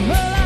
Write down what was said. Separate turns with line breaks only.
sesuatu yang